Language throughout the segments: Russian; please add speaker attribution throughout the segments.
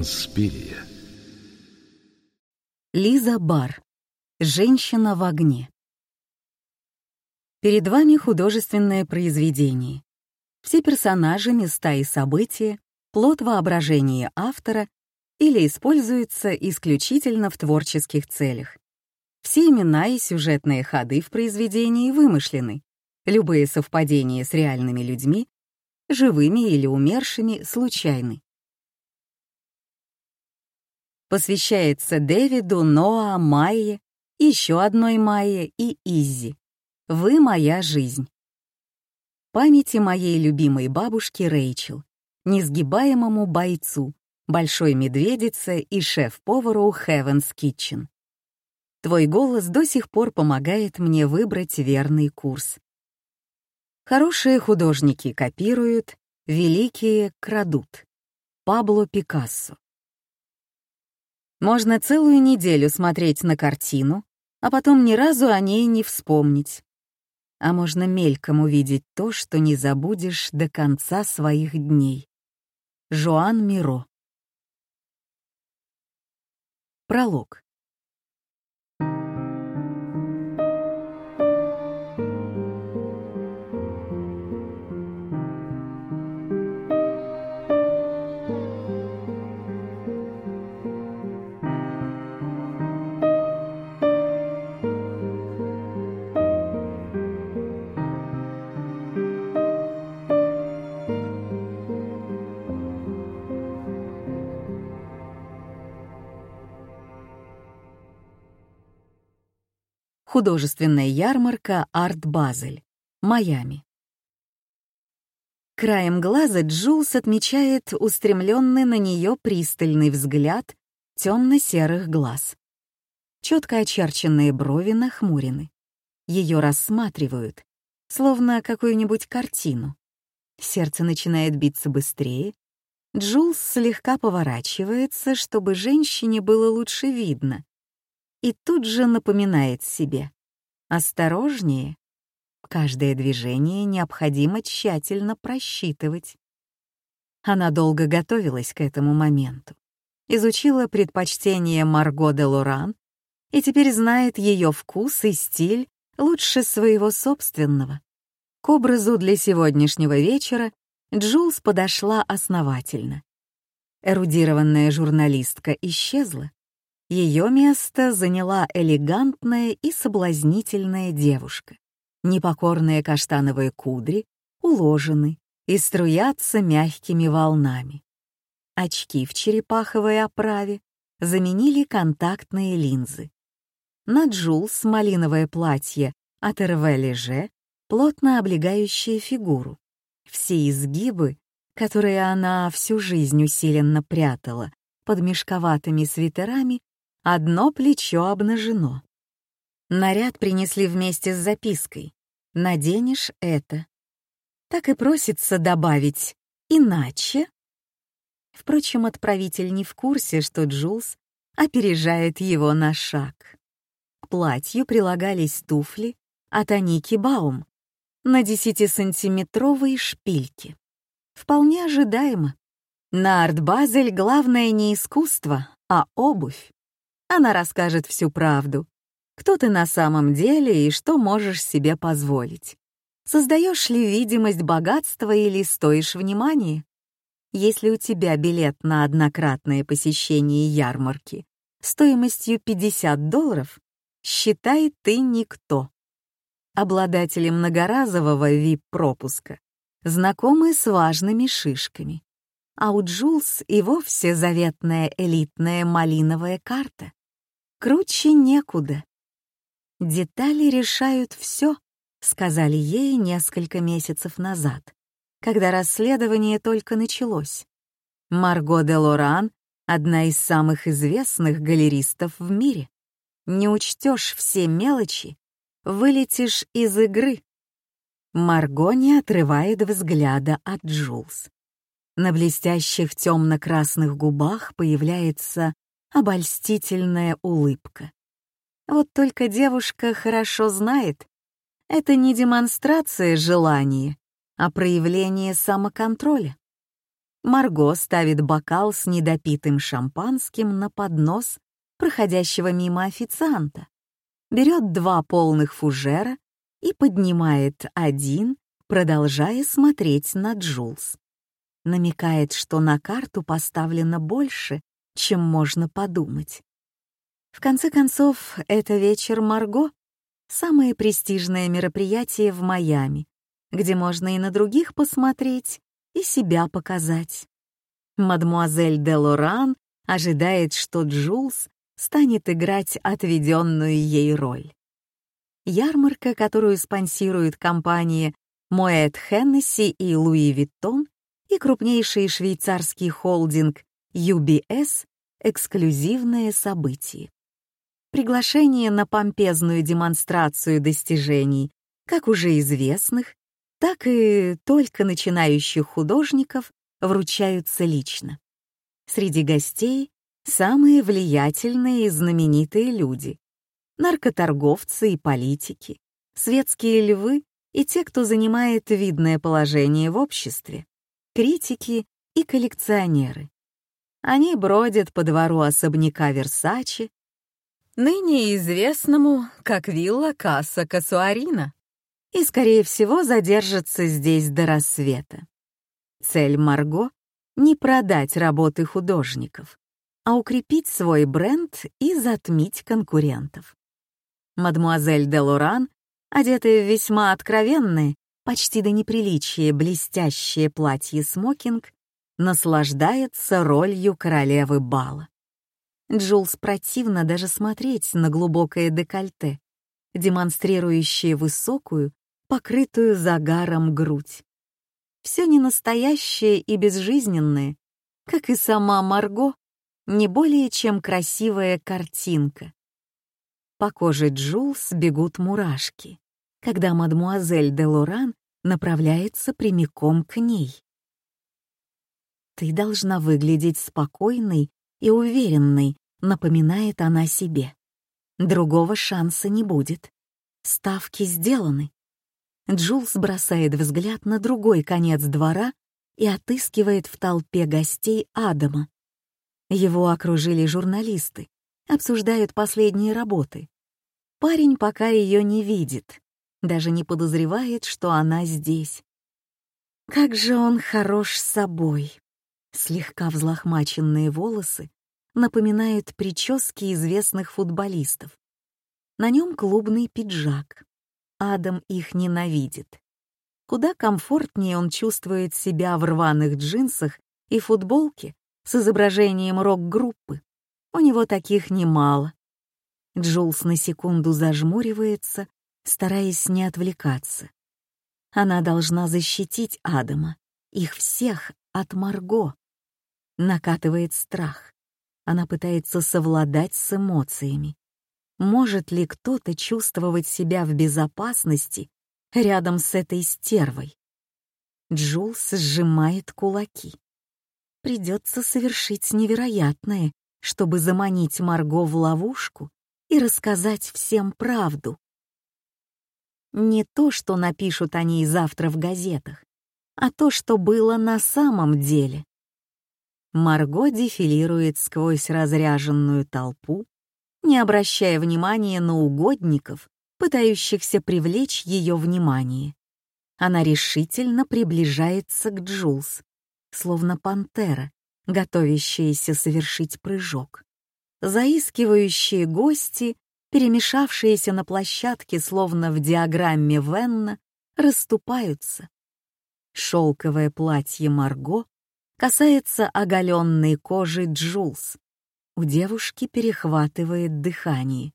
Speaker 1: Инспирия.
Speaker 2: Лиза Бар. Женщина в огне. Перед вами художественное произведение. Все персонажи, места и события — плод воображения автора или используются исключительно в творческих целях. Все имена и сюжетные ходы в произведении вымышлены. Любые совпадения с реальными людьми, живыми или умершими, случайны. Посвящается Дэвиду, Ноа, Майе, еще одной Майе и Иззи. Вы моя жизнь. Памяти моей любимой бабушки Рэйчел, несгибаемому бойцу, большой медведице и шеф-повару Heaven's Kitchen. Твой голос до сих пор помогает мне выбрать верный курс. Хорошие художники копируют, великие крадут. Пабло Пикассо. Можно целую неделю смотреть на картину, а потом ни разу о ней не вспомнить. А можно мельком увидеть то, что не забудешь до конца своих дней. Жоан Миро. Пролог. Художественная ярмарка «Арт Базель», Майами. Краем глаза Джулс отмечает устремленный на нее пристальный взгляд темно-серых глаз. Четко очерченные брови нахмурены. Ее рассматривают, словно какую-нибудь картину. Сердце начинает биться быстрее. Джулс слегка поворачивается, чтобы женщине было лучше видно, и тут же напоминает себе «Осторожнее». Каждое движение необходимо тщательно просчитывать. Она долго готовилась к этому моменту, изучила предпочтения Марго де Лоран и теперь знает ее вкус и стиль лучше своего собственного. К образу для сегодняшнего вечера Джулс подошла основательно. Эрудированная журналистка исчезла, ее место заняла элегантная и соблазнительная девушка. Непокорные каштановые кудри уложены и струятся мягкими волнами. Очки в черепаховой оправе заменили контактные линзы. На Джулс малиновое платье от Эрве Леже, плотно облегающее фигуру. Все изгибы, которые она всю жизнь усиленно прятала под мешковатыми свитерами, Одно плечо обнажено. Наряд принесли вместе с запиской. «Наденешь это». Так и просится добавить «иначе». Впрочем, отправитель не в курсе, что Джулс опережает его на шаг. К платью прилагались туфли от Аники Баум на 10-сантиметровые шпильки. Вполне ожидаемо. На арт-базель главное не искусство, а обувь. Она расскажет всю правду. Кто ты на самом деле и что можешь себе позволить. Создаешь ли видимость богатства или стоишь внимания? Если у тебя билет на однократное посещение ярмарки стоимостью 50 долларов, считай ты никто. Обладатели многоразового VIP-пропуска знакомы с важными шишками. А у Джулс и вовсе заветная элитная малиновая карта. Круче некуда. Детали решают все, сказали ей несколько месяцев назад, когда расследование только началось. Марго де Лоран — одна из самых известных галеристов в мире. Не учтешь все мелочи, вылетишь из игры. Марго не отрывает взгляда от Джулс. На блестящих темно-красных губах появляется обольстительная улыбка. Вот только девушка хорошо знает, это не демонстрация желания, а проявление самоконтроля. Марго ставит бокал с недопитым шампанским на поднос проходящего мимо официанта, берет два полных фужера и поднимает один, продолжая смотреть на Джулс. Намекает, что на карту поставлено больше, чем можно подумать. В конце концов, это вечер Марго — самое престижное мероприятие в Майами, где можно и на других посмотреть, и себя показать. Мадмуазель де Лоран ожидает, что Джулс станет играть отведенную ей роль. Ярмарка, которую спонсируют компании Moet Hennessy и Louis Vuitton и крупнейший швейцарский холдинг UBS — эксклюзивное событие. Приглашение на помпезную демонстрацию достижений как уже известных, так и только начинающих художников вручаются лично. Среди гостей самые влиятельные и знаменитые люди — наркоторговцы и политики, светские львы и те, кто занимает видное положение в обществе, критики и коллекционеры. Они бродят по двору особняка Версачи, ныне известному как вилла Касса Касуарина и, скорее всего, задержится здесь до рассвета. Цель Марго — не продать работы художников, а укрепить свой бренд и затмить конкурентов. Мадмуазель де Лоран, одетая в весьма откровенное, почти до неприличия блестящее платье-смокинг, наслаждается ролью королевы бала. Джулс противно даже смотреть на глубокое декольте, демонстрирующее высокую, покрытую загаром грудь. Все не настоящее и безжизненное, как и сама Марго, не более чем красивая картинка. По коже Джулс бегут мурашки, когда мадмуазель де Лоран направляется прямиком к ней. «Ты должна выглядеть спокойной и уверенной», — напоминает она себе. «Другого шанса не будет. Ставки сделаны. Джулс бросает взгляд на другой конец двора и отыскивает в толпе гостей Адама. Его окружили журналисты, обсуждают последние работы. Парень пока ее не видит, даже не подозревает, что она здесь. Как же он хорош собой. Слегка взлохмаченные волосы напоминают прически известных футболистов. На нем клубный пиджак, Адам их ненавидит. Куда комфортнее он чувствует себя в рваных джинсах и футболке с изображением рок-группы. У него таких немало. Джулс на секунду зажмуривается, стараясь не отвлекаться. Она должна защитить Адама, их всех от Марго. Накатывает страх. Она пытается совладать с эмоциями. Может ли кто-то чувствовать себя в безопасности рядом с этой стервой? Джулс сжимает кулаки. Придется совершить невероятное, чтобы заманить Марго в ловушку и рассказать всем правду. Не то, что напишут о ней завтра в газетах, а то, что было на самом деле. Марго дефилирует сквозь разряженную толпу, не обращая внимания на угодников, пытающихся привлечь ее внимание. Она решительно приближается к Джулс, словно пантера, готовящаяся совершить прыжок. Заискивающие гости, перемешавшиеся на площадке, словно в диаграмме Венна, расступаются. Шелковое платье Марго касается оголенной кожи Джулс, у девушки перехватывает дыхание.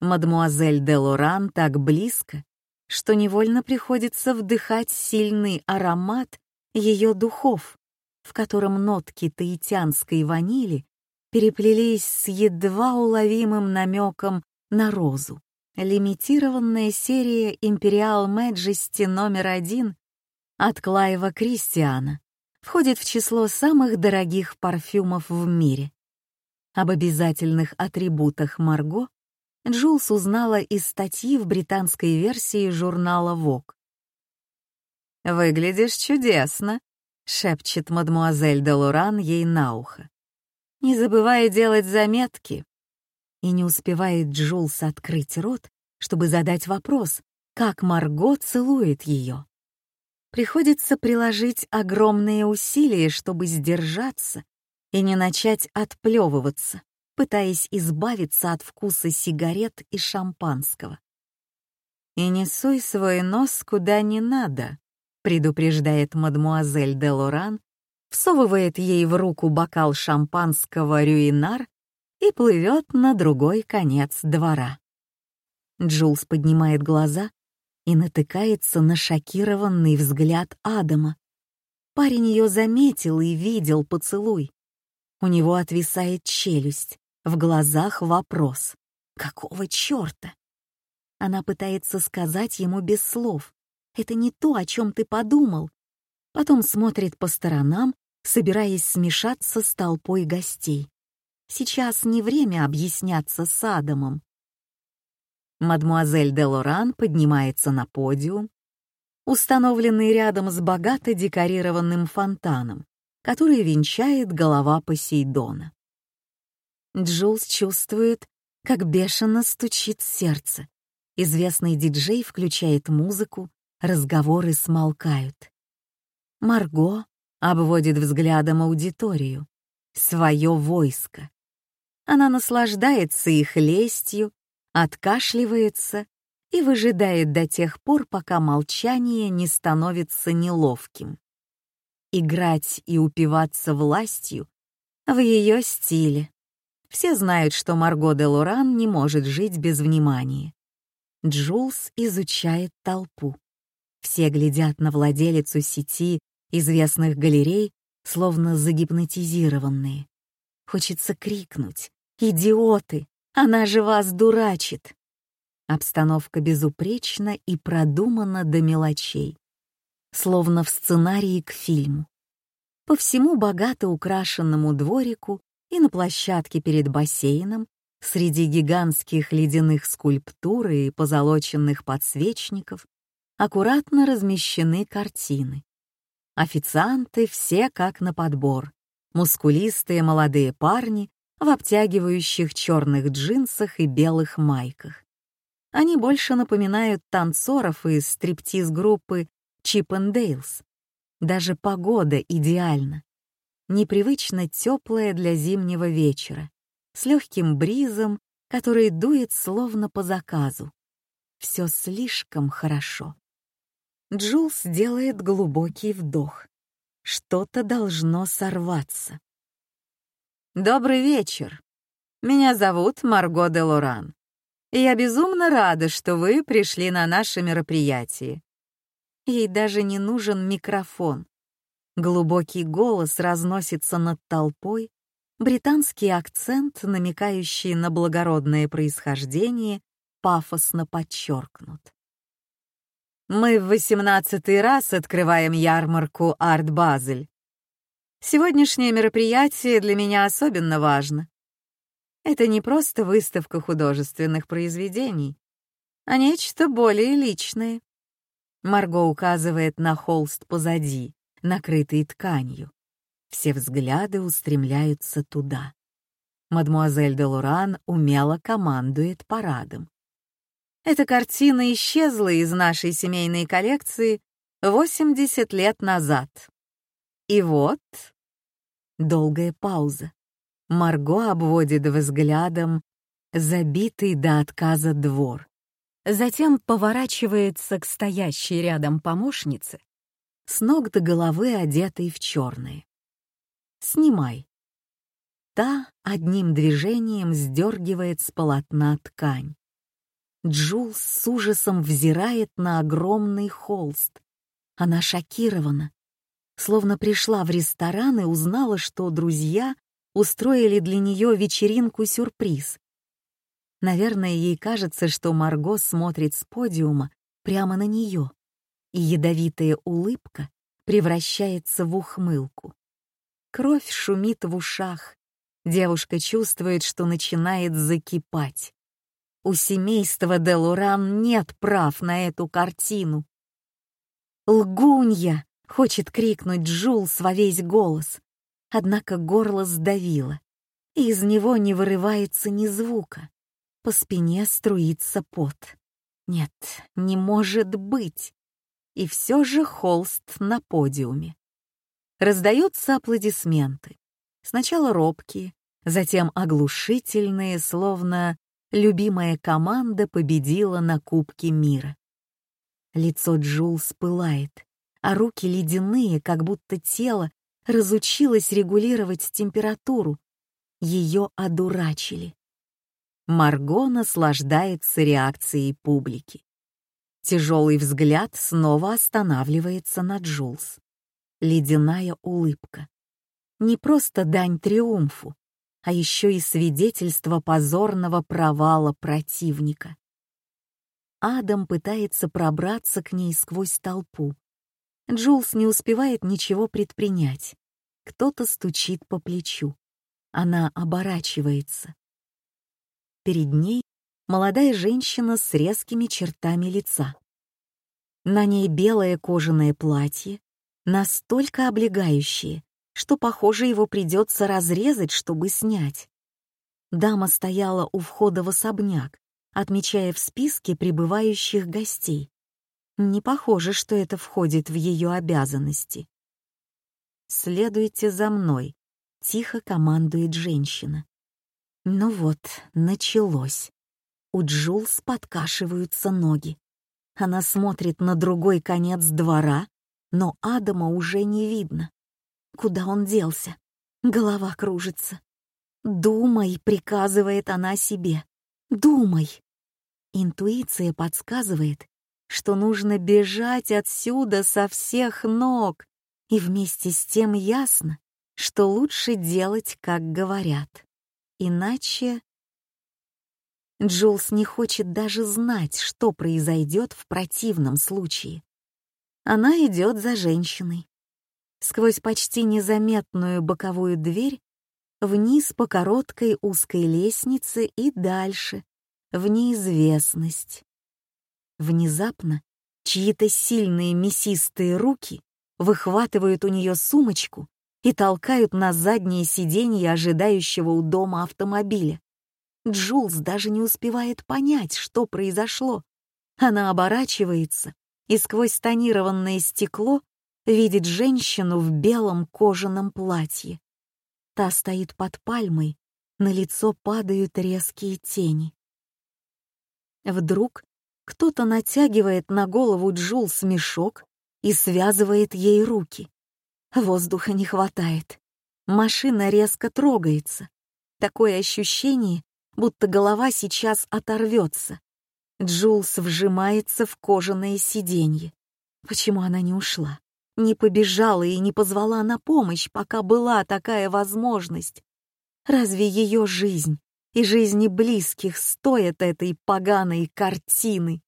Speaker 2: Мадмуазель де Лоран так близко, что невольно приходится вдыхать сильный аромат ее духов, в котором нотки таитянской ванили переплелись с едва уловимым намеком на розу. Лимитированная серия Imperial Majesty номер один от Клайва Кристиана входит в число самых дорогих парфюмов в мире. Об обязательных атрибутах Марго Джулс узнала из статьи в британской версии журнала Vogue. «Выглядишь чудесно», — шепчет мадмуазель де Лоран ей на ухо. «Не забывай делать заметки». И не успевает Джулс открыть рот, чтобы задать вопрос, как Марго целует ее. Приходится приложить огромные усилия, чтобы сдержаться и не начать отплевываться, пытаясь избавиться от вкуса сигарет и шампанского. «И не суй свой нос куда не надо», предупреждает мадмуазель де Лоран, всовывает ей в руку бокал шампанского рюинар и плывет на другой конец двора. Джулс поднимает глаза и натыкается на шокированный взгляд Адама. Парень ее заметил и видел поцелуй. У него отвисает челюсть, в глазах вопрос. Какого черта? Она пытается сказать ему без слов. Это не то, о чем ты подумал. Потом смотрит по сторонам, собираясь смешаться с толпой гостей. Сейчас не время объясняться с Адамом. Мадмуазель де Лоран поднимается на подиум, установленный рядом с богато декорированным фонтаном, который венчает голова Посейдона. Джулс чувствует, как бешено стучит сердце. Известный диджей включает музыку, разговоры смолкают. Марго обводит взглядом аудиторию, свое войско. Она наслаждается их лестью, откашливается и выжидает до тех пор, пока молчание не становится неловким. Играть и упиваться властью в ее стиле. Все знают, что Марго де Лоран не может жить без внимания. Джулс изучает толпу. Все глядят на владелицу сети известных галерей, словно загипнотизированные. Хочется крикнуть «Идиоты! Она же вас дурачит!» Обстановка безупречна и продумана до мелочей, словно в сценарии к фильму. По всему богато украшенному дворику и на площадке перед бассейном среди гигантских ледяных скульптур и позолоченных подсвечников аккуратно размещены картины. Официанты все как на подбор. Мускулистые молодые парни в обтягивающих черных джинсах и белых майках. Они больше напоминают танцоров из стриптиз-группы Чип Дейлс. Даже погода идеальна. Непривычно теплая для зимнего вечера, с легким бризом, который дует словно по заказу. Все слишком хорошо. Джулс делает глубокий вдох. Что-то должно сорваться. «Добрый вечер. Меня зовут Марго де Лоран. И я безумно рада, что вы пришли на наше мероприятие. Ей даже не нужен микрофон. Глубокий голос разносится над толпой, британский акцент, намекающий на благородное происхождение, пафосно подчеркнут. Мы в восемнадцатый раз открываем ярмарку «Арт Базель». Сегодняшнее мероприятие для меня особенно важно. Это не просто выставка художественных произведений, а нечто более личное. Марго указывает на холст позади, накрытый тканью. Все взгляды устремляются туда. Мадмуазель де Луран умело командует парадом. Эта картина исчезла из нашей семейной коллекции 80 лет назад. И вот... Долгая пауза. Марго обводит взглядом забитый до отказа двор. Затем поворачивается к стоящей рядом помощнице, с ног до головы одетой в черное. «Снимай». Та одним движением сдергивает с полотна ткань. Джул с ужасом взирает на огромный холст. Она шокирована, словно пришла в ресторан и узнала, что друзья устроили для нее вечеринку-сюрприз. Наверное, ей кажется, что Марго смотрит с подиума прямо на нее, и ядовитая улыбка превращается в ухмылку. Кровь шумит в ушах. Девушка чувствует, что начинает закипать. У семейства Делуран нет прав на эту картину. «Лгунья!» — Хочет крикнуть Джулс во весь голос, однако горло сдавило, и из него не вырывается ни звука. По спине струится пот. Нет, не может быть. И все же холст на подиуме. Раздаются аплодисменты. Сначала робкие, затем оглушительные, словно любимая команда победила на Кубке мира. Лицо Джул пылает, а руки ледяные, как будто тело разучилось регулировать температуру. Ее одурачили. Марго наслаждается реакцией публики. Тяжелый взгляд снова останавливается на Джулс. Ледяная улыбка. Не просто дань триумфу, а еще и свидетельство позорного провала противника. Адам пытается пробраться к ней сквозь толпу. Джулс не успевает ничего предпринять. Кто-то стучит по плечу. Она оборачивается. Перед ней молодая женщина с резкими чертами лица. На ней белое кожаное платье, настолько облегающее, что, похоже, его придется разрезать, чтобы снять. Дама стояла у входа в особняк, отмечая в списке прибывающих гостей. Не похоже, что это входит в ее обязанности. «Следуйте за мной», — тихо командует женщина. Ну вот, началось. У Джулс подкашиваются ноги. Она смотрит на другой конец двора, но Адама уже не видно. Куда он делся? Голова кружится. «Думай», — приказывает она себе. «Думай». Интуиция подсказывает, что нужно бежать отсюда со всех ног, и вместе с тем ясно, что лучше делать, как говорят. Иначе... Джулс не хочет даже знать, что произойдет в противном случае. Она идет за женщиной. Сквозь почти незаметную боковую дверь вниз по короткой узкой лестнице и дальше, в неизвестность. Внезапно чьи-то сильные мясистые руки выхватывают у нее сумочку и толкают на заднее сиденье ожидающего у дома автомобиля. Джулс даже не успевает понять, что произошло. Она оборачивается и сквозь тонированное стекло видит женщину в белом кожаном платье. Та стоит под пальмой, на лицо падают резкие тени. Вдруг кто-то натягивает на голову Джулс мешок и связывает ей руки. Воздуха не хватает. Машина резко трогается. Такое ощущение, будто голова сейчас оторвется. Джулс вжимается в кожаное сиденье. Почему она не ушла? Не побежала и не позвала на помощь, пока была такая возможность. Разве ее жизнь и жизни близких стоят этой поганой картины?